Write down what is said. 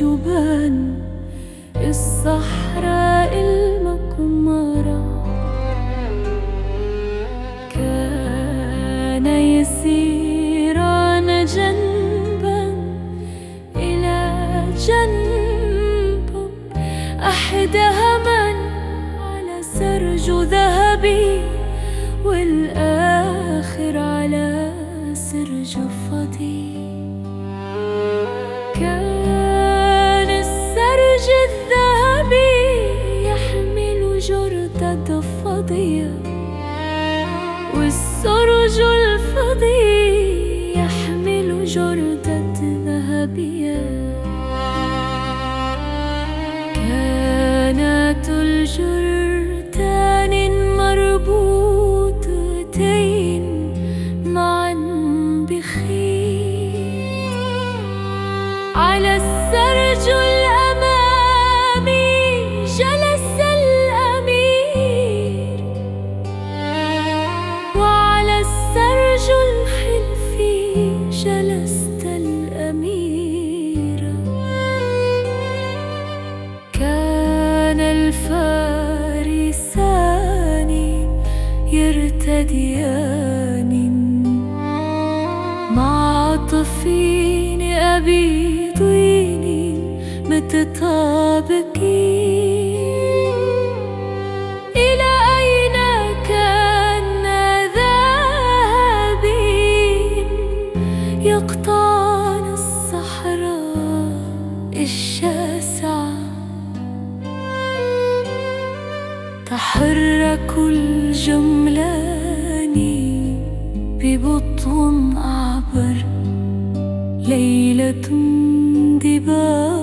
جبان الصحراء المقمرة. كان يسيران جنبا إلى جنب أحدهما على سرج ذهبي والآخر على سرج فضي جردة فضية والسرج الفضي يحمل جردة ذهبية. كانت الجرتان مربوطتين معا بخيل. على السرج يرتديان مع طفين إلى أين كان ذاهبين يقطعن الصحراء الشاسعة تحرك الجملان ببطء عبر ليلة دبار